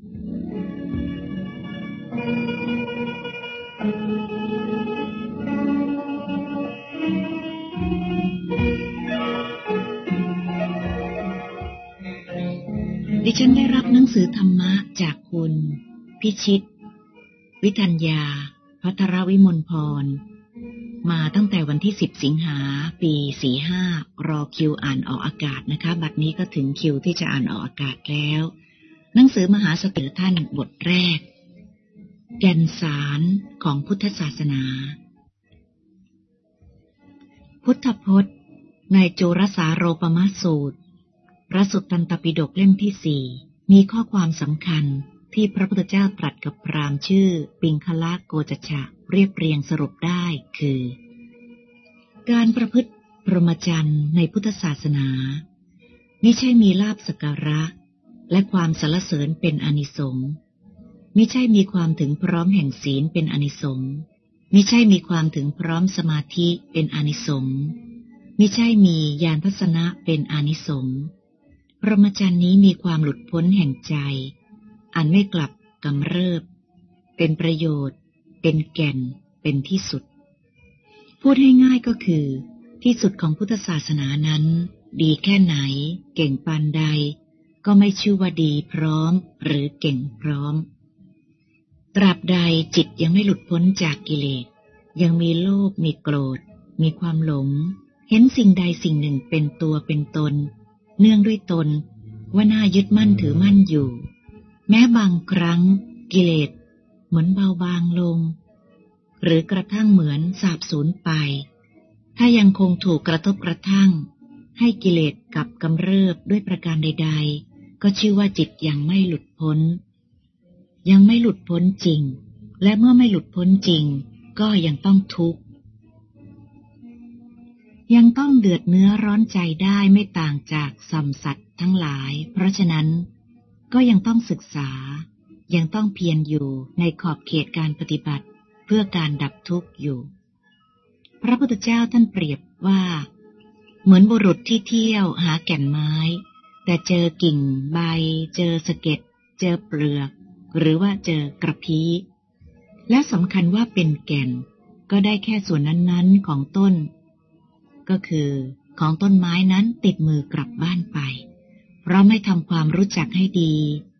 ดิฉันได้รับหนังสือธรรมะจากคุณ พิชิต วิทัญญา พัทรวิมลพร มาตั้งแต่วันที่สิบสิงหา ปีสี่ห้ารอคิวอ่านออกอากาศนะคะ บัดนี้ก็ถึงคิวที่จะอ่านออกอากาศแล้ว หนังสือมหาสติท่านบทแรก แก่นสารของพุทธศาสนา พุทธพจน์ ในจุรสาโรปมาสูตร พระสุตตันตปิฎกเล่มที่สี่มีข้อความสำคัญที่พระพุทธเจ้าตรัสกับพรามชื่อ ปิงคละโกจฉะเรียบเรียงสรุปได้คือ การประพฤติพรหมจรรย์ในพุทธศาสนา ไม่ใช่มีลาบสการะ และความสรรเสริญเป็นอนิสงส์มิใช่มีความถึงพร้อมแห่งศีลเป็นอนิสงส์มิใช่มีความถึงพร้อมสมาธิเป็นอนิสงส์มิใช่มียานทัศนะเป็นอนิสงส์พรหมจรรย์นี้มีความหลุดพ้นแห่งใจ อันไม่กลับกำเริบ เป็นประโยชน์ เป็นแก่น เป็นที่สุด พูดให้ง่ายก็คือ ที่สุดของพุทธศาสนานั้น ดีแค่ไหน เก่งปานใด ก็ไม่ชื่อว่าดีพร้อมหรือเก่งพร้อม ตราบใดจิตยังไม่หลุดพ้นจากกิเลส ยังมีโลภมีโกรธ มีความหลง เห็นสิ่งใดสิ่งหนึ่งเป็นตัวเป็นตน เนื่องด้วยตน ว่าน่ายึดมั่นถือมั่นอยู่ แม้บางครั้ง กิเลส เหมือนเบาบางลง หรือกระทั่งเหมือนสาบสูญไป ถ้ายังคงถูกกระทบกระทั่ง ให้กิเลสกับกำเริบด้วยประการใด ๆ ก็ชื่อว่าจิตยังไม่หลุดพ้น ยังไม่หลุดพ้นจริง และเมื่อไม่หลุดพ้นจริง ก็ยังต้องทุกข์ยังต้องเดือดเนื้อร้อนใจได้ไม่ต่างจากสัมสัตว์ทั้งหลาย เพราะฉะนั้นก็ยังต้องศึกษา ยังต้องเพียรอยู่ในขอบเขตการปฏิบัติเพื่อการดับทุกข์อยู่ พระพุทธเจ้าท่านเปรียบว่า เหมือนบุรุษที่เที่ยวหาแก่นไม้ แต่เจอกิ่งใบ เจอสะเก็ด เจอเปลือก หรือว่าเจอกระพี้และสำคัญว่าเป็นแก่น ก็ได้แค่ส่วนนั้นๆของต้น ก็คือของต้นไม้นั้นติดมือกลับบ้านไป เพราะไม่ทำความรู้จักให้ดี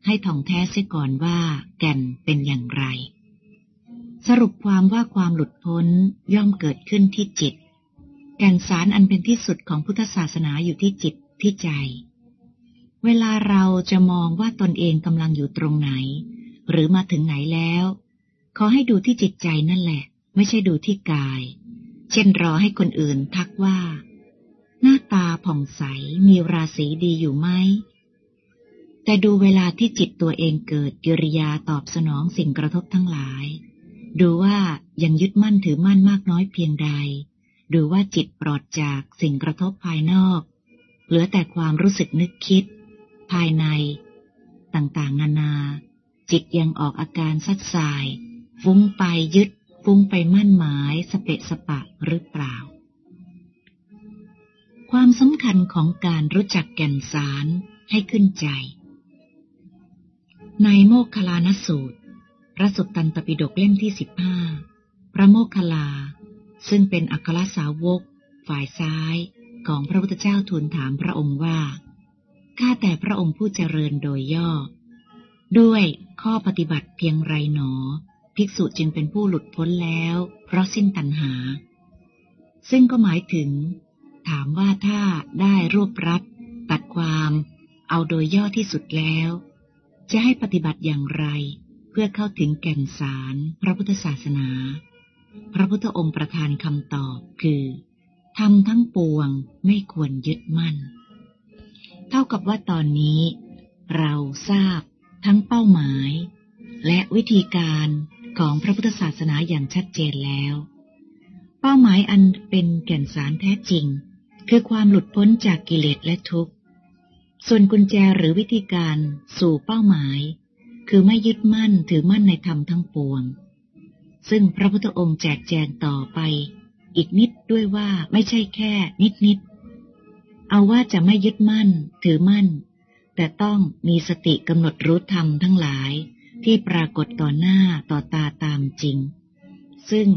ให้ท่องแท้เสียก่อนว่า แก่นเป็นอย่างไร สรุปความว่าความหลุดพ้นย่อมเกิดขึ้นที่จิต แก่นสารอันเป็นที่สุดของพุทธศาสนาอยู่ที่จิตที่ใจ เวลาเราจะมองว่าตนเองกำลังอยู่ตรงไหน หรือมาถึงไหนแล้ว ขอให้ดูที่จิตใจนั่นแหละ ไม่ใช่ดูที่กาย เช่นรอให้คนอื่นทักว่า หน้าตาผ่องใสมีราศีดีอยู่ไหมแต่ดูเวลาที่จิตตัวเองเกิดกิริยาตอบสนองสิ่งกระทบทั้งหลาย ดูว่ายังยึดมั่นถือมั่นมากน้อยเพียงใด ดูว่าจิตปลอดจากสิ่งกระทบภายนอก เหลือแต่ความรู้สึกนึกคิด ภายใน ต่างๆ นานา จิตยังออกอาการสัดสาย ฟุ้งไปยึด ฟุ้งไปมั่นหมายสเปะสปะหรือเปล่า ความสำคัญของการรู้จักแก่นสารให้ขึ้นใจ ในโมคคลานสูตร พระสุตตันตปิฎกเล่มที่สิบห้าพระโมคคลา ซึ่งเป็นอัครสาวก ฝ่ายซ้ายของพระพุทธเจ้าทูลถามพระองค์ว่า ข้าแต่พระองค์ผู้เจริญโดยย่อ ด้วยข้อปฏิบัติเพียงไรหนอ ภิกษุจึงเป็นผู้หลุดพ้นแล้ว เพราะสิ้นตัณหา ซึ่งก็หมายถึง ถามว่าถ้าได้รวบรัดตัดความ เอาโดยย่อที่สุดแล้ว จะให้ปฏิบัติอย่างไร เพื่อเข้าถึงแก่นสารพระพุทธศาสนา พระพุทธองค์ประทานคำตอบคือทำทั้งปวงไม่ควรยึดมั่นากับว่าตอนนี้ เราทราบทั้งเป้าหมาย และวิธีการของพระพุทธศาสนาอย่างชัดเจนแล้ว เป้าหมายอันเป็นแก่นสารแท้จริง คือความหลุดพ้นจากกิเลสและทุกข์ ส่วนกุญแจหรือวิธีการสู่เป้าหมาย คือไม่ยึดมั่นถือมั่นในธรรมทั้งปวง ซึ่งพระพุทธองค์แจกแจงต่อไป อีกนิดด้วยว่าไม่ใช่แค่นิดนิด เอาว่าจะไม่ยึดมั่น ถือมั่น แต่ต้องมีสติกำหนดรู้ธรรมทั้งหลายที่ปรากฏต่อหน้าต่อตาตามจริง ซึ่ง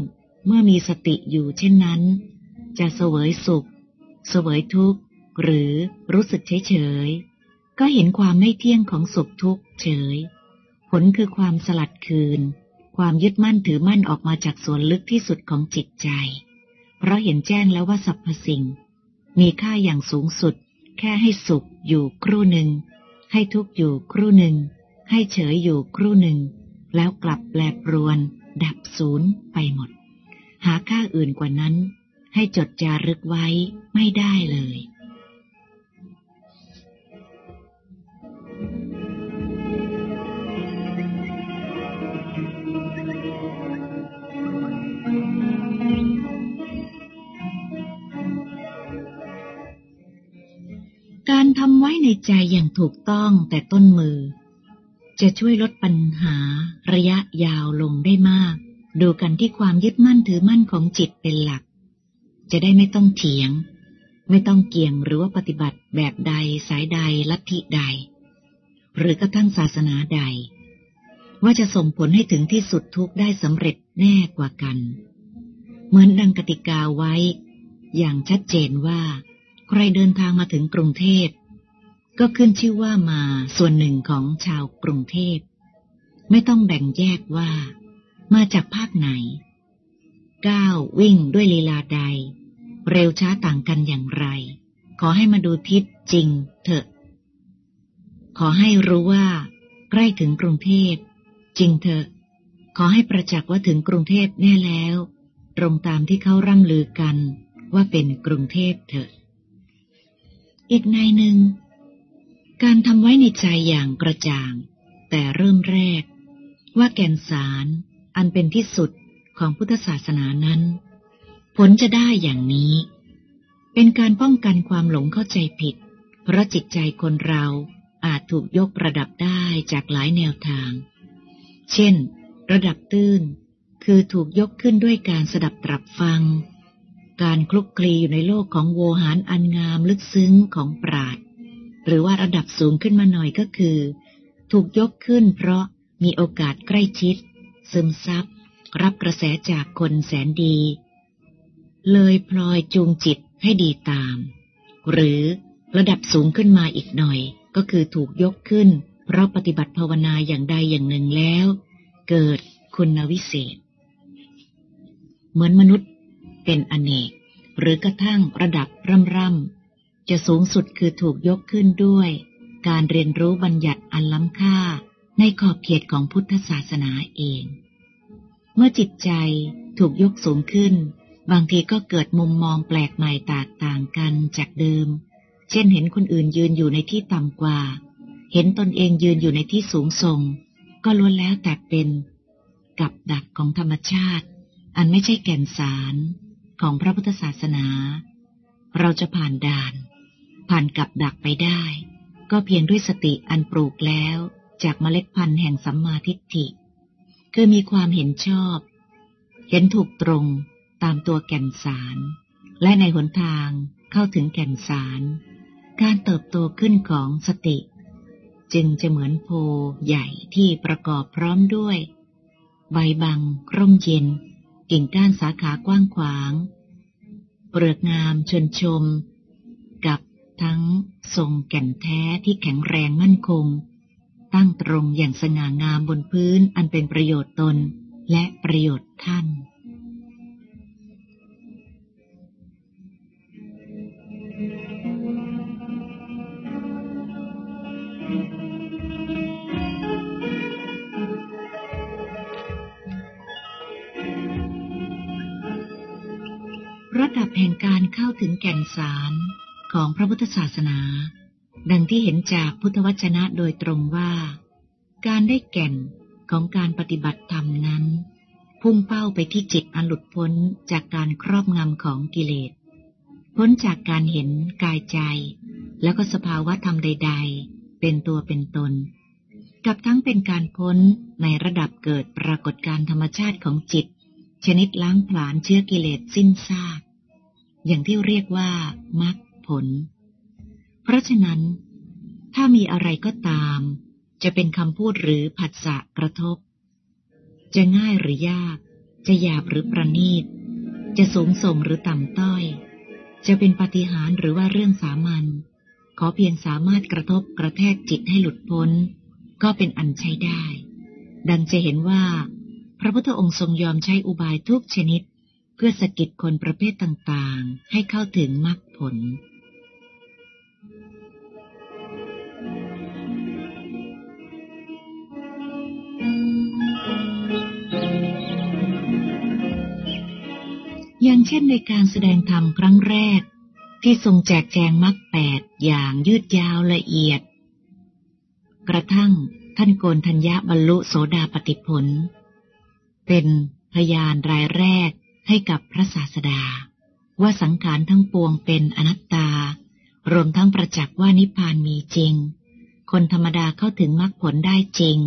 เมื่อมีสติอยู่เช่นนั้น จะเสวยสุข เสวยทุกข์ หรือรู้สึกเฉยเฉยก็เห็นความไม่เที่ยงของสุขทุกข์เฉย ผลคือความสลัดคืน ความยึดมั่นถือมั่นออกมาจากส่วนลึกที่สุดของจิตใจ เพราะเห็นแจ้งแล้วว่าสรรพสิ่ง มีค่าอย่างสูงสุด แค่ให้สุขอยู่ครู่หนึ่ง ให้ทุกข์อยู่ครู่หนึ่ง ให้เฉยอยู่ครู่หนึ่ง แล้วกลับแปรปรวน ดับศูนย์ไปหมด หาค่าอื่นกว่านั้น ให้จดจารึกไว้ไม่ได้เลย ทำไว้ในใจอย่างถูกต้องแต่ต้นมือ จะช่วยลดปัญหาระยะยาวลงได้มาก ดูกันที่ความยึดมั่นถือมั่นของจิตเป็นหลัก จะได้ไม่ต้องเถียง ไม่ต้องเกี่ยงหรือว่าปฏิบัติแบบใดสายใดลัทธิใด หรือกระทั่งศาสนาใด ว่าจะส่งผลให้ถึงที่สุดทุกได้สำเร็จแน่กว่ากัน เหมือนดังกติกาไว้ อย่างชัดเจนว่าใครเดินทางมาถึงกรุงเทพ ก็ขึ้นชื่อว่ามาส่วนหนึ่งของชาวกรุงเทพ ไม่ต้องแบ่งแยกว่า มาจากภาคไหน ก้าววิ่งด้วยลีลาใด เร็วช้าต่างกันอย่างไร ขอให้มาดูทิศจริงเถอะ ขอให้รู้ว่า ใกล้ถึงกรุงเทพ จริงเถอะ ขอให้ประจักษ์ว่าถึงกรุงเทพแน่แล้ว ตรงตามที่เขาร่ำลือกันว่าเป็นกรุงเทพเถอะ อีกในหนึ่ง การทำไว้ในใจอย่างกระจ่าง แต่เริ่มแรก ว่าแก่นสารอันเป็นที่สุดของพุทธศาสนานั้น ผลจะได้อย่างนี้ เป็นการป้องกันความหลงเข้าใจผิด เพราะจิตใจคนเราอาจถูกยกระดับได้จากหลายแนวทาง เช่น ระดับตื้น คือถูกยกขึ้นด้วยการสดับตรับฟัง การคลุกคลีอยู่ในโลกของโวหารอันงามลึกซึ้งของปราด หรือว่าระดับสูงขึ้นมาหน่อยก็คือ ถูกยกขึ้นเพราะมีโอกาสใกล้ชิด ซึมซับ รับกระแสจากคนแสนดี เลยพลอยจูงจิตให้ดีตาม หรือระดับสูงขึ้นมาอีกหน่อย ก็คือถูกยกขึ้น เพราะปฏิบัติภาวนาอย่างใดอย่างหนึ่งแล้ว เกิดคุณวิเศษ เหมือนมนุษย์เป็นอเนก หรือกระทั่งระดับร่ำร่ำ จะสูงสุดคือถูกยกขึ้นด้วย การเรียนรู้บัญญัติอันล้ำค่าในขอบเขตของพุทธศาสนาเอง เมื่อจิตใจถูกยกสูงขึ้น บางทีก็เกิดมุมมองแปลกใหม่แตกต่างกันจากเดิม เช่นเห็นคนอื่นยืนอยู่ในที่ต่ำกว่า เห็นตนเองยืนอยู่ในที่สูงส่ง ก็ล้วนแล้วแต่เป็น กับดักของธรรมชาติ อันไม่ใช่แก่นสารของพระพุทธศาสนา เราจะผ่านด่าน ผ่านกับดักไปได้ ก็เพียงด้วยสติอันปลูกแล้วจากเมล็ดพันธุ์แห่งสัมมาทิฏฐิ คือมีความเห็นชอบ เห็นถูกตรงตามตัวแก่นสาร และในหนทางเข้าถึงแก่นสาร การเติบโตขึ้นของสติ จึงจะเหมือนโพใหญ่ที่ประกอบพร้อมด้วย ใบบัง ร่มเย็น กิ่งก้านสาขากว้างขวาง เปลือกงามชนชม กับ ทั้งทรงแก่นแท้ที่แข็งแรงมั่นคง ตั้งตรงอย่างสง่างามบนพื้นอันเป็นประโยชน์ตนและประโยชน์ท่านระดับแห่งการเข้าถึงแก่นสาร ของพระพุทธศาสนา ดังที่เห็นจากพุทธวจนะโดยตรงว่า การได้แก่นของการปฏิบัติธรรมนั้น พุ่งเป้าไปที่จิตอันหลุดพ้นจากการครอบงำของกิเลส พ้นจากการเห็นกายใจ แล้วก็สภาวะธรรมใด ๆ เป็นตัวเป็นตน กับทั้งเป็นการพ้นในระดับเกิดปรากฏการธรรมชาติของจิต ชนิดล้างผลาญเชื้อกิเลสสิ้นซากอย่างที่เรียกว่ามรรค ผล เพราะฉะนั้น ถ้ามีอะไรก็ตาม จะเป็นคำพูดหรือผัสสะกระทบ จะง่ายหรือยาก จะหยาบหรือประณีต จะสูงส่งหรือต่ำต้อย จะเป็นปฏิหารหรือว่าเรื่องสามัญขอเพียงสามารถกระทบกระแทกจิตให้หลุดพ้น ก็เป็นอันใช้ได้ ดังจะเห็นว่า พระพุทธองค์ทรงยอมใช้อุบายทุกชนิด เพื่อสกิดคนประเภทต่างๆ ให้เข้าถึงมรรคผล เช่นในการแสดงธรรมครั้งแรก ที่ทรงแจกแจงมรรคแปดอย่างยืดยาวละเอียด กระทั่งท่านโกนทัญญาบรรลุโสดาปติผล เป็นพยานรายแรกให้กับพระศาสดา ว่าสังขารทั้งปวงเป็นอนัตตา รวมทั้งประจักษ์ว่านิพพานมีจริง คนธรรมดาเข้าถึงมรรคผลได้จริง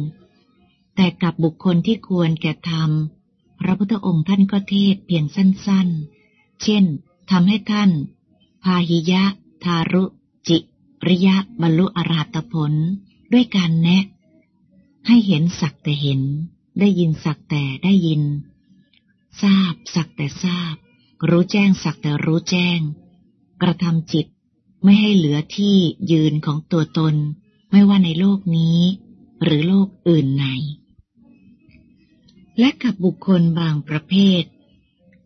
แต่กับบุคคลที่ควรแก่ธรรม พระพุทธองค์ท่านก็เทศเพียงสั้นๆ เช่นทำให้ท่าน พาหิยะ ทารุ จิริยะบรรลุอรหัตผล ด้วยการแนะ ให้เห็นสักแต่เห็น ได้ยินสักแต่ได้ยิน ทราบสักแต่ทราบ รู้แจ้งสักแต่รู้แจ้ง กระทำจิตไม่ให้เหลือที่ยืนของตัวตน ไม่ว่าในโลกนี้ หรือโลกอื่นไหน และกับบุคคลบางประเภท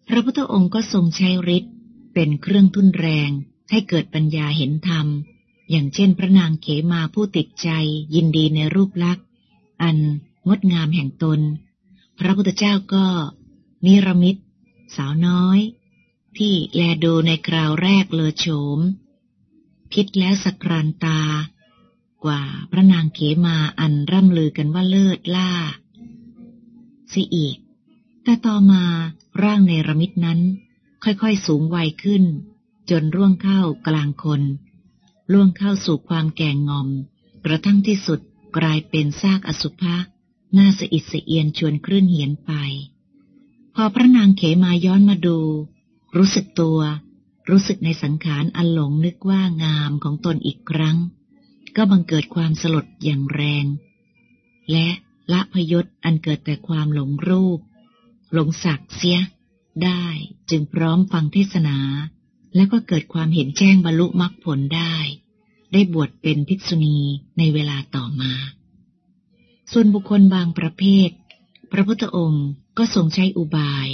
พระพุทธองค์ก็ทรงใช้ฤทธิ์เป็นเครื่องทุ่นแรงให้เกิดปัญญาเห็นธรรม อย่างเช่นพระนางเขมาผู้ติดใจยินดีในรูปลักษณ์ อันงดงามแห่งตน พระพุทธเจ้าก็ นิรมิตสาวน้อย ที่แลดูในคราวแรกเลอโฉมพิษแล้วสกรานตา กว่าพระนางเขมาอันร่ำลือกันว่าเลิศล่า เสียอีก แต่ต่อมาร่างในระมิดนั้น ค่อยๆสูงวัยขึ้น จนร่วงเข้ากลางคนล่วงเข้าสู่ความแก่งงอม กระทั่งที่สุดกลายเป็นซากอสุภะหน้าสะอิดสะเอียนชวนคลื่นเหียนไป พอพระนางเขมาย้อนมาดู รู้สึกตัว รู้สึกในสังขารอันหลงนึกว่างามของตนอีกครั้ง ก็บังเกิดความสลดอย่างแรง และ ละพยศอันเกิดแต่ความหลงรูป หลงศักเสีย ได้จึงพร้อมฟังเทศนา แล้วก็เกิดความเห็นแจ้งบรรลุมรรคผลได้ ได้บวชเป็นภิกษุณีในเวลาต่อมา ส่วนบุคคลบางประเภท พระพุทธองค์ก็ทรงใช้อุบาย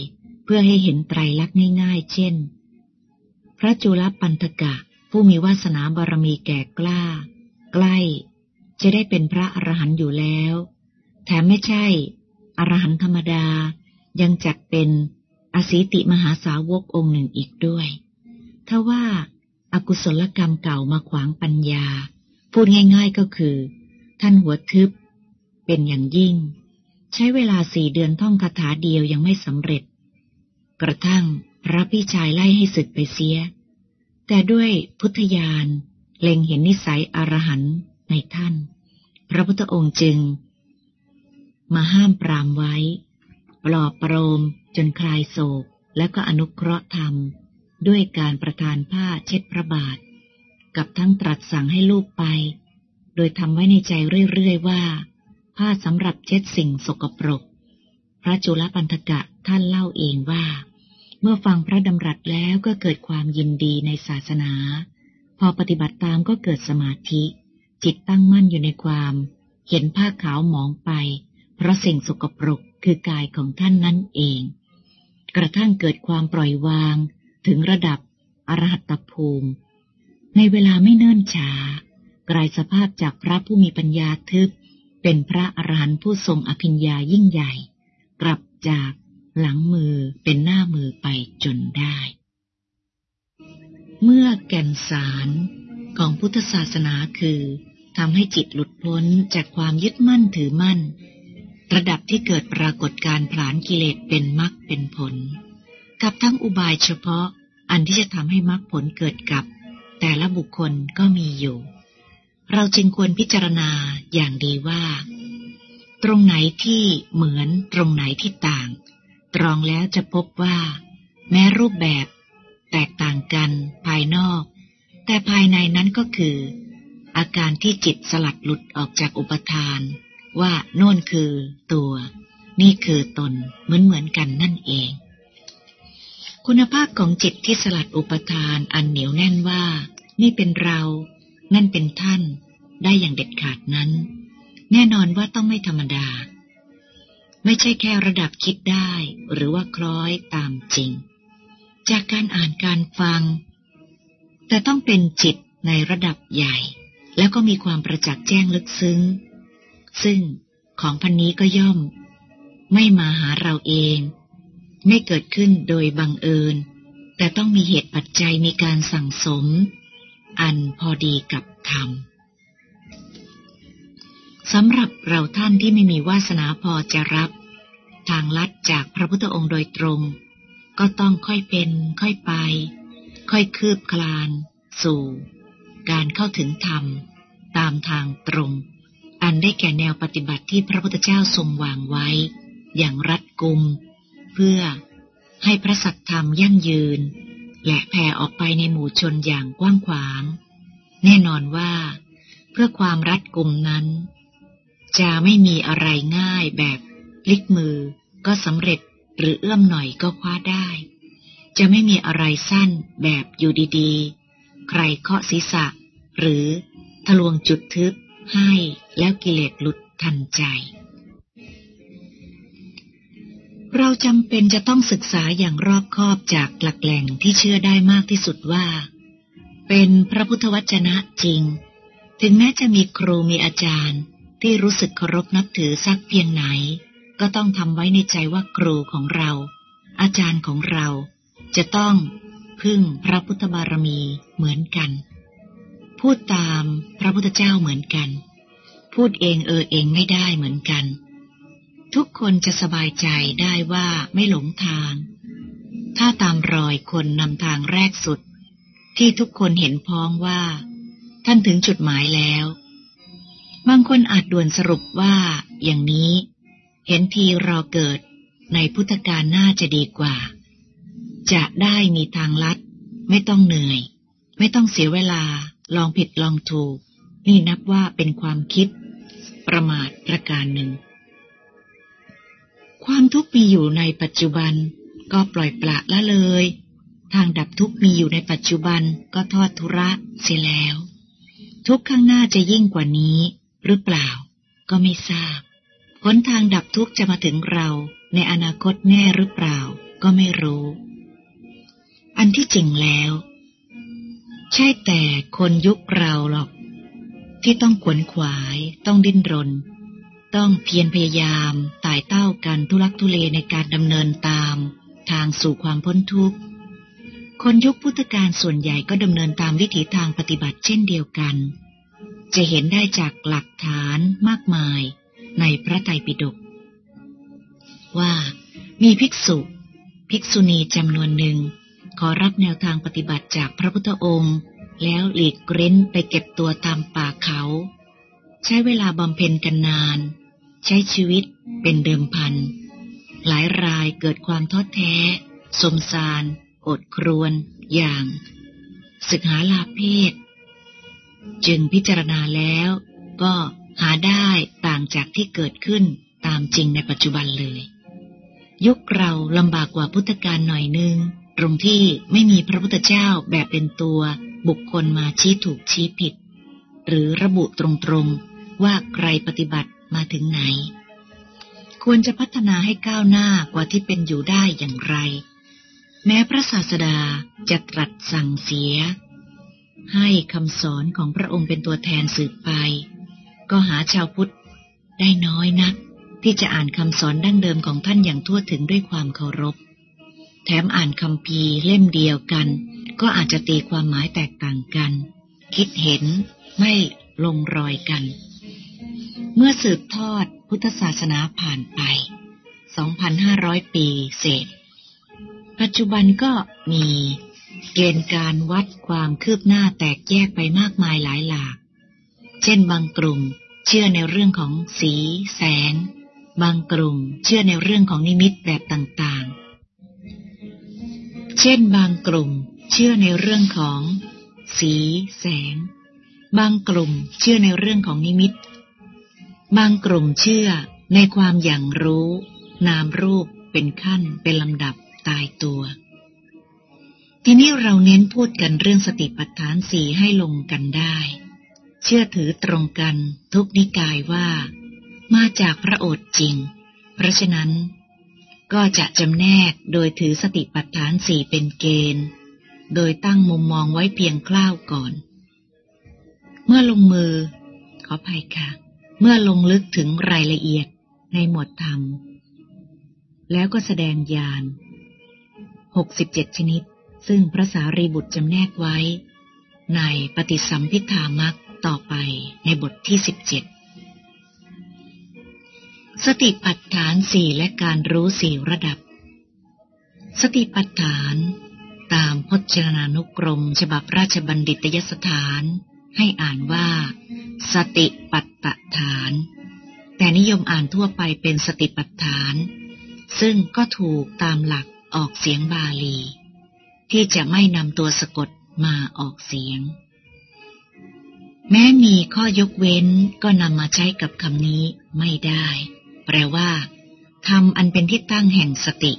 เพื่อให้เห็นไตรลักษณ์ง่ายๆ เช่น พระจุลปันธกะผู้มีวาสนาบารมีแก่กล้า ใกล้ จะได้เป็นพระอรหันต์อยู่แล้ว แถมไม่ใช่ อรหันธรรมดายังจัดเป็นอสีติมหาสาวกองค์หนึ่งอีกด้วยถ้าว่าอากุศลกรรมเก่ามาขวางปัญญา พูดง่ายๆก็คือ ท่านหัวทึบ เป็นอย่างยิ่ง ใช้เวลาสี่เดือนท่องคาถาเดียวยังไม่สำเร็จ กระทั่งพระพี่ชายไล่ให้ศึกไปเสีย แต่ด้วยพุทธญาณเล็งเห็นนิสัยอรหันในท่าน พระพุทธองค์จึง มาห้ามปรามไว้ ปลอบประโลมจนคลายโศกแล้วก็อนุเคราะห์ธรรม ด้วยการประทานผ้าเช็ดพระบาท กับทั้งตรัสสั่งให้ลูกไป โดยทำไว้ในใจเรื่อยๆว่า ผ้าสำหรับเช็ดสิ่งสกปรก พระจุลปันธกะท่านเล่าเองว่า เมื่อฟังพระดำรัสแล้วก็เกิดความยินดีในศาสนา พอปฏิบัติตามก็เกิดสมาธิ จิตตั้งมั่นอยู่ในความ เห็นผ้าขาวหมองไป เพราะสิ่งสกปรกคือกายของท่านนั่นเอง กระทั่งเกิดความปล่อยวางถึงระดับอรหัตภูมิ ในเวลาไม่เนิ่นช้ากลายสภาพจากพระผู้มีปัญญาทึบ เป็นพระอรหันต์ผู้ทรงอภิญญายิ่งใหญ่ กลับจากหลังมือเป็นหน้ามือไปจนได้ เมื่อแก่นสารของพุทธศาสนาคือทำให้จิตหลุดพ้นจากความยึดมั่นถือมั่น ระดับที่เกิดปรากฏการผลานกิเลสเป็นมรรคเป็นผล กับทั้งอุบายเฉพาะอันที่จะทำให้มรรคผลเกิดกับ แต่ละบุคคลก็มีอยู่ เราจึงควรพิจารณาอย่างดีว่า ตรงไหนที่เหมือนตรงไหนที่ต่าง ตรองแล้วจะพบว่า แม้รูปแบบ แตกต่างกันภายนอก แต่ภายในนั้นก็คือออาการที่จิตสลัดหลุดออกจากอุปทาน ว่าโน่นคือตัว นี่คือตนเหมือนเหมือนกันนั่นเอง คุณภาพของจิตที่สลัดอุปทานอันเหนียวแน่นว่า นี่เป็นเรานั่นเป็นท่าน ได้อย่างเด็ดขาดนั้น แน่นอนว่าต้องไม่ธรรมดา ไม่ใช่แค่ระดับคิดได้ หรือว่าคล้อยตามจริง จากการอ่านการฟัง แต่ต้องเป็นจิตในระดับใหญ่ แล้วก็มีความประจักษ์แจ้งลึกซึ้ง ซึ่งของพันนี้ก็ย่อม ไม่มาหาเราเอง ไม่เกิดขึ้นโดยบังเอิญ แต่ต้องมีเหตุปัจจัยมีการสั่งสม อันพอดีกับธรรมสำหรับเราท่านที่ไม่มีวาสนาพอจะรับ ทางลัดจากพระพุทธองค์โดยตรง ก็ต้องค่อยเป็น ค่อยไป ค่อยคืบคลาน สู่ การเข้าถึงธรรม ตามทางตรง อันได้แก่แนวปฏิบัติที่พระพุทธเจ้าทรงวางไว้ อย่างรัดกุม เพื่อให้พระสัตธรรมยั่งยืน และแผ่ออกไปในหมู่ชนอย่างกว้างขวาง แน่นอนว่า เพื่อความรัดกุมนั้น จะไม่มีอะไรง่ายแบบลิกมือก็สำเร็จหรือเอื้อมหน่อยก็คว้าได้ จะไม่มีอะไรสั้นแบบอยู่ดีๆ ใครเคาะศีรษะ หรือทะลวงจุดทึบ ให้แล้วกิเลสหลุดทันใจ เราจำเป็นจะต้องศึกษาอย่างรอบคอบจากหลักแหล่งที่เชื่อได้มากที่สุดว่า เป็นพระพุทธวจนะจริง ถึงแม้จะมีครูมีอาจารย์ ที่รู้สึกเคารพนับถือสักเพียงไหน ก็ต้องทำไว้ในใจว่าครูของเรา อาจารย์ของเราจะต้องพึ่งพระพุทธบารมีเหมือนกัน พูดตามพระพุทธเจ้าเหมือนกัน พูดเองเออเองไม่ได้เหมือนกัน ทุกคนจะสบายใจได้ว่าไม่หลงทาง ถ้าตามรอยคนนำทางแรกสุด ที่ทุกคนเห็นพ้องว่า ท่านถึงจุดหมายแล้ว บางคนอาจด่วนสรุปว่า อย่างนี้ เห็นทีรอเกิดในพุทธกาลน่าจะดีกว่า จะได้มีทางลัด ไม่ต้องเหนื่อย ไม่ต้องเสียเวลา ลองผิดลองถูก นี่นับว่าเป็นความคิด ประมาทประการหนึ่ง ความทุกข์มีอยู่ในปัจจุบัน ก็ปล่อยปละละเลย ทางดับทุกข์มีอยู่ในปัจจุบันก็ทอดทุระเสียแล้ว ทุกข์ข้างหน้าจะยิ่งกว่านี้ หรือเปล่า ก็ไม่ทราบหนทางดับทุกข์จะมาถึงเราในอนาคตแน่หรือเปล่า ก็ไม่รู้ อันที่จริงแล้ว ใช่แต่คนยุคเราหรอก ที่ต้องขวนขวาย ต้องดิ้นรน ต้องเพียรพยายามตายเต้ากันทุลักทุเลในการดำเนินตามทางสู่ความพ้นทุกข์ คนยุคพุทธกาลส่วนใหญ่ก็ดำเนินตามวิถีทางปฏิบัติเช่นเดียวกัน จะเห็นได้จากหลักฐานมากมายในพระไตรปิฎกว่ามีภิกษุ ภิกษุณีจำนวนหนึ่ง ขอรับแนวทางปฏิบัติจากพระพุทธองค์ แล้วหลีกเร้นไปเก็บตัวตามป่าเขา ใช้เวลาบำเพ็ญกันนาน ใช้ชีวิตเป็นเดิมพัน หลายรายเกิดความท้อแท้ สมสาร อดครวน อย่าง ศึกหาลาเพศ จึงพิจารณาแล้วก็หาได้ต่างจากที่เกิดขึ้นตามจริงในปัจจุบันเลย ยุคเราลำบากกว่าพุทธกาลหน่อยนึง ตรงที่ไม่มีพระพุทธเจ้าแบบเป็นตัวบุคคลมาชี้ถูกชี้ผิด หรือระบุตรงๆว่าใครปฏิบัติมาถึงไหน ควรจะพัฒนาให้ก้าวหน้ากว่าที่เป็นอยู่ได้อย่างไร แม้พระศาสดาจะตรัสสั่งเสีย ให้คำสอนของพระองค์เป็นตัวแทนสืบไป ก็หาชาวพุทธได้น้อยนัก ที่จะอ่านคำสอนดั้งเดิมของท่านอย่างทั่วถึงด้วยความเคารพ แถมอ่านคำพีเล่มเดียวกัน ก็อาจจะตีความหมายแตกต่างกัน คิดเห็นไม่ลงรอยกัน เมื่อสืบทอดพุทธศาสนาผ่านไป 2,500 ปีเศษ ปัจจุบันก็มีเกณฑ์การวัดความคืบหน้าแตกแยกไปมากมายหลายหลาก เช่นบางกลุ่มเชื่อในเรื่องของสี แสง บางกลุ่มเชื่อในเรื่องของนิมิตแบบต่างๆ เช่นบางกลุ่มเชื่อในเรื่องของ สี แสง บางกลุ่มเชื่อในเรื่องของนิมิต บางกลุ่มเชื่อในความอย่างรู้ นามรูปเป็นขั้นเป็นลำดับตายตัว ทีนี้เราเน้นพูดกันเรื่องสติปัฏฐานสีให้ลงกันได้ เชื่อถือตรงกันทุกนิกายว่า มาจากพระโอษฐ์จริง เพราะฉะนั้น ก็จะจำแนกโดยถือสติปัฏฐานสี่เป็นเกณฑ์ โดยตั้งมุมมองไว้เพียงคร่าวก่อน เมื่อลงมือ ขออภัยค่ะ เมื่อลงลึกถึงรายละเอียดในหมวดธรรม แล้วก็แสดงญาณหกสิบเจ็ดชนิด ซึ่งพระสารีบุตรจำแนกไว้ ในปฏิสัมพิธามักต่อไปในบทที่สิบเจ็ด สติปัฏฐานสี่และการรู้สี่ระดับ สติปัฏฐานตามพจนานุกรม ฉบับราชบัณฑิตยสถาน ให้อ่านว่า สติปัฏฐาน แต่นิยมอ่านทั่วไปเป็นสติปัฏฐาน ซึ่งก็ถูกตามหลักออกเสียงบาลี ที่จะไม่นำตัวสะกดมาออกเสียง แม้มีข้อยกเว้นก็นำมาใช้กับคำนี้ไม่ได้ แปลว่าคำอันเป็นที่ตั้งแห่งสติ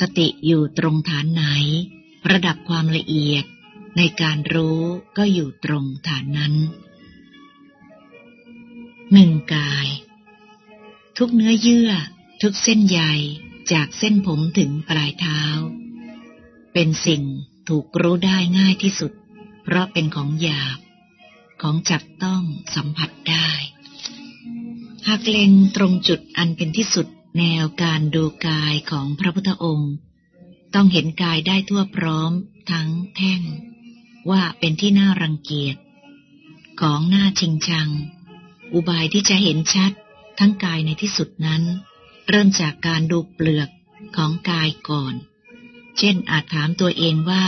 สติอยู่ตรงฐานไหน ระดับความละเอียดในการรู้ก็อยู่ตรงฐานนั้นหนึ่งกาย ทุกเนื้อเยื่อ ทุกเส้นใยจากเส้นผมถึงปลายเท้า เป็นสิ่งถูกรู้ได้ง่ายที่สุด เพราะเป็นของหยาบ ของจับต้องสัมผัสได้ หากเล็งตรงจุดอันเป็นที่สุดแนวการดูกายของพระพุทธองค์ ต้องเห็นกายได้ทั่วพร้อมทั้งแท่ง ว่าเป็นที่น่ารังเกียจ ของหน้าชิงชัง อุบายที่จะเห็นชัดทั้งกายในที่สุดนั้น เริ่มจากการดูเปลือกของกายก่อน เช่นอาจถามตัวเองว่า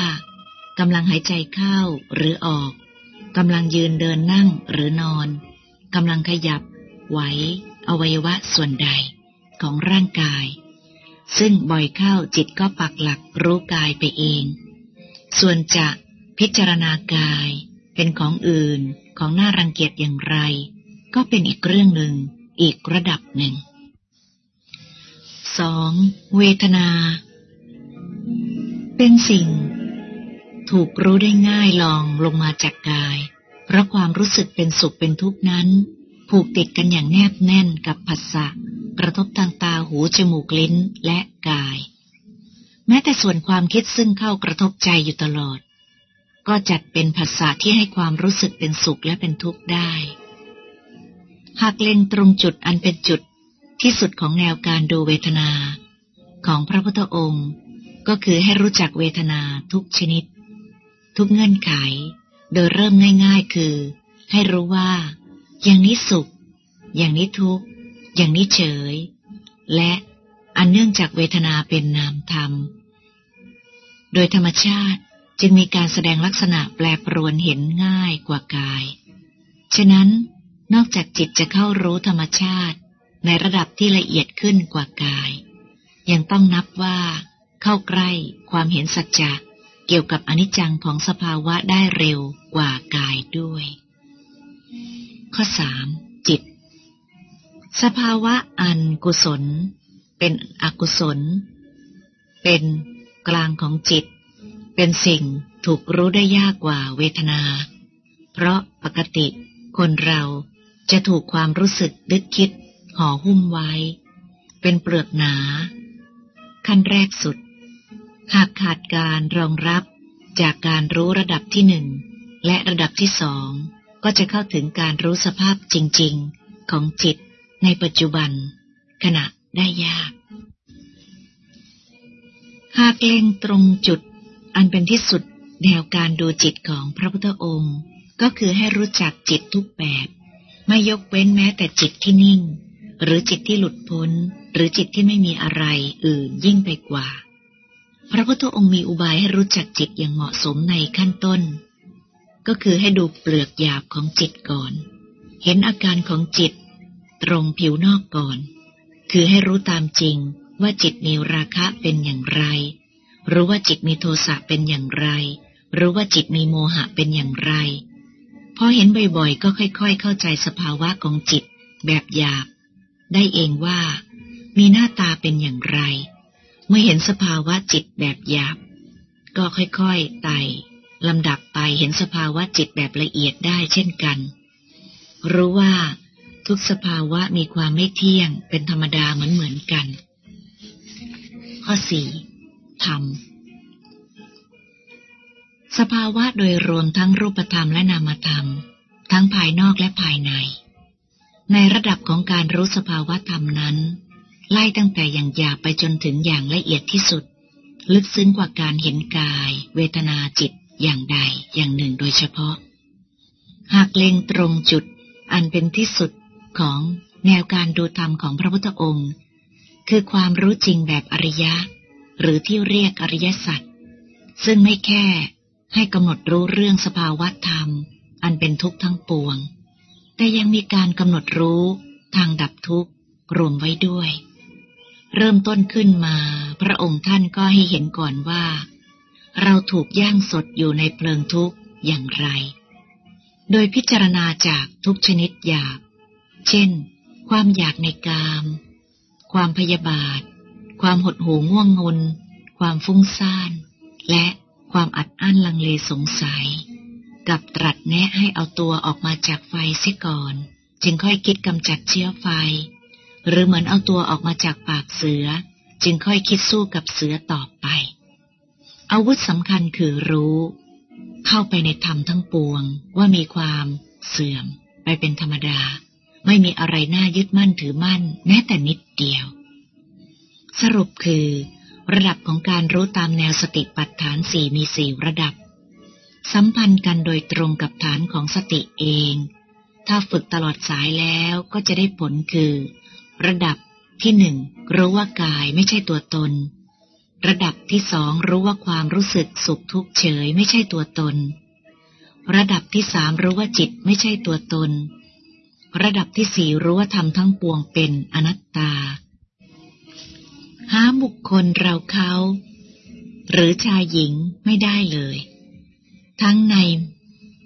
กำลังหายใจเข้าหรือออกกำลังยืนเดินนั่งหรือนอนกำลังขยับ ไหวอวัยวะส่วนใดของร่างกาย ซึ่งบ่อยเข้าจิตก็ปักหลักรู้กายไปเอง ส่วนจะพิจารณากายเป็นของอื่นของน่ารังเกียจอย่างไร ก็เป็นอีกเรื่องหนึ่งอีกระดับหนึ่งสองเวทนา เป็นสิ่ง ถูกรู้ได้ง่ายลองลงมาจากกาย เพราะความรู้สึกเป็นสุขเป็นทุกข์นั้น ผูกติดกันอย่างแนบแน่นกับผัสสะกระทบทางตาหูจมูกลิ้นและกาย แม้แต่ส่วนความคิดซึ่งเข้ากระทบใจอยู่ตลอด ก็จัดเป็นภาษาที่ให้ความรู้สึกเป็นสุขและเป็นทุกข์ได้ หากเล็งตรงจุดอันเป็นจุดที่สุดของแนวการดูเวทนา ของพระพุทธองค์ ก็คือให้รู้จักเวทนาทุกชนิด ทุกเงื่อนไข โดยเริ่มง่าย ๆ คือ ให้รู้ว่า อย่างนี้สุข อย่างนี้ทุกข์ อย่างนี้เฉย และอันเนื่องจากเวทนาเป็นนามธรรม โดยธรรมชาติจึงมีการแสดงลักษณะแปรปรวนเห็นง่ายกว่ากาย ฉะนั้นนอกจากจิตจะเข้ารู้ธรรมชาติในระดับที่ละเอียดขึ้นกว่ากาย ยังต้องนับว่า เข้าใกล้ความเห็นสัจจะเกี่ยวกับอนิจจังของสภาวะได้เร็วกว่ากายด้วย ข้อสามจิต สภาวะอันกุศล เป็นอกุศล เป็นกลางของจิต เป็นสิ่งถูกรู้ได้ยากกว่าเวทนา เพราะปกติคนเราจะถูกความรู้สึกดึกคิดห่อหุ้มไว้ เป็นเปลือกหนา ขั้นแรกสุด หากขาดการรองรับจากการรู้ระดับที่หนึ่งและระดับที่สอง ก็จะเข้าถึงการรู้สภาพจริง ๆ ของจิตในปัจจุบัน ขณะได้ยาก หากเล็งตรงจุดอันเป็นที่สุดแนวการดูจิตของพระพุทธองค์ ก็คือให้รู้จักจิตทุกแบบ ไม่ยกเว้นแม้แต่จิตที่นิ่ง หรือจิตที่หลุดพ้น หรือจิตที่ไม่มีอะไรอื่นยิ่งไปกว่า พระพุทธองค์มีอุบายให้รู้จักจิตอย่างเหมาะสมในขั้นต้น ก็คือให้ดูเปลือกหยาบของจิตก่อน เห็นอาการของจิต ตรงผิวนอกก่อน คือให้รู้ตามจริงว่าจิตมีราคะเป็นอย่างไร รู้ว่าจิตมีโทสะเป็นอย่างไร รู้ว่าจิตมีโมหะเป็นอย่างไร พอเห็นบ่อยๆ ก็ค่อยๆ เข้าใจสภาวะของจิต แบบหยาบ ได้เองว่า มีหน้าตาเป็นอย่างไร เมื่อเห็นสภาวะจิตแบบหยาบ ก็ค่อยๆ ไต่ ลำดับไปเห็นสภาวะจิตแบบละเอียดได้เช่นกัน รู้ว่าทุกสภาวะมีความไม่เที่ยงเป็นธรรมดาเหมือนเหมือนกัน ข้อสี่ธรรม สภาวะโดยรวมทั้งรูปธรรมและนามธรรม ทั้งภายนอกและภายใน ในระดับของการรู้สภาวะธรรมนั้น ไล่ตั้งแต่อย่างหยาบไปจนถึงอย่างละเอียดที่สุด ลึกซึ้งกว่าการเห็นกาย เวทนาจิต อย่างใดอย่างหนึ่งโดยเฉพาะ หากเล็งตรงจุดอันเป็นที่สุดของแนวการดูธรรมของพระพุทธองค์ คือความรู้จริงแบบอริยะ หรือที่เรียกอริยสัจซึ่งไม่แค่ให้กำหนดรู้เรื่องสภาวะธรรม อันเป็นทุกข์ทั้งปวง แต่ยังมีการกำหนดรู้ทางดับทุกข์รวมไว้ด้วย เริ่มต้นขึ้นมา พระองค์ท่านก็ให้เห็นก่อนว่า เราถูกย่างสดอยู่ในเพลิงทุกข์อย่างไร โดยพิจารณาจากทุกชนิดหยาบเช่น ความอยากในกาม ความพยาบาท ความหดหู่ง่วงงน ความฟุ้งซ่าน และความอัดอั้นลังเลสงสัย กับตรัสแนะให้เอาตัวออกมาจากไฟเสียก่อน จึงค่อยคิดกำจัดเชื้อไฟ หรือเหมือนเอาตัวออกมาจากปากเสือ จึงค่อยคิดสู้กับเสือต่อไป อาวุธสำคัญคือรู้ เข้าไปในธรรมทั้งปวงว่ามีความเสื่อมไปเป็นธรรมดา ไม่มีอะไรน่ายึดมั่นถือมั่น แม้แต่นิดเดียว สรุปคือ ระดับของการรู้ตามแนวสติปัฏฐานสี่มีสี่ระดับ สัมพันธ์กันโดยตรงกับฐานของสติเอง ถ้าฝึกตลอดสายแล้วก็จะได้ผลคือ ระดับที่หนึ่งรู้ว่ากายไม่ใช่ตัวตน ระดับที่สองรู้ว่าความรู้สึกสุขทุกข์เฉยไม่ใช่ตัวตน ระดับที่สามรู้ว่าจิตไม่ใช่ตัวตน ระดับที่สี่รู้ว่าธรรมทั้งปวงเป็นอนัตตา หาบุคคลเราเขา หรือชายหญิงไม่ได้เลย ทั้งใน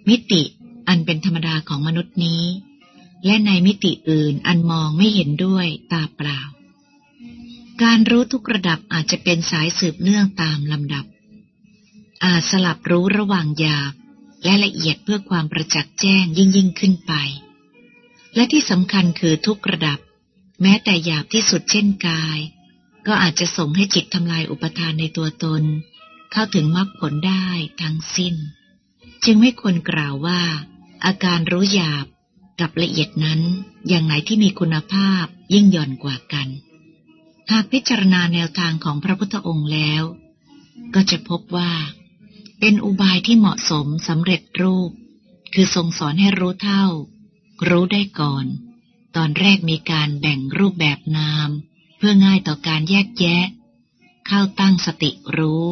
มิติอันเป็นธรรมดาของมนุษย์นี้ และในมิติอื่นอันมองไม่เห็นด้วยตาเปล่า การรู้ทุกระดับอาจจะเป็นสายสืบเนื่องตามลำดับ อาจสลับรู้ระหว่างหยาบและละเอียดเพื่อความประจักษ์แจ้งยิ่งยิ่งขึ้นไป และที่สำคัญคือทุกระดับ แม้แต่หยาบที่สุดเช่นกาย ก็อาจจะส่งให้จิตทำลายอุปทานในตัวตน เข้าถึงมรรคผลได้ทั้งสิ้น จึงไม่ควรกล่าวว่า อาการรู้หยาบกับละเอียดนั้นอย่างไหนที่มีคุณภาพยิ่งหย่อนกว่ากัน หากพิจารณาแนวทางของพระพุทธองค์แล้ว ก็จะพบว่า เป็นอุบายที่เหมาะสมสำเร็จรูป คือทรงสอนให้รู้เท่า รู้ได้ก่อน ตอนแรกมีการแบ่งรูปแบบนาม เพื่อง่ายต่อการแยกแยะ เข้าตั้งสติรู้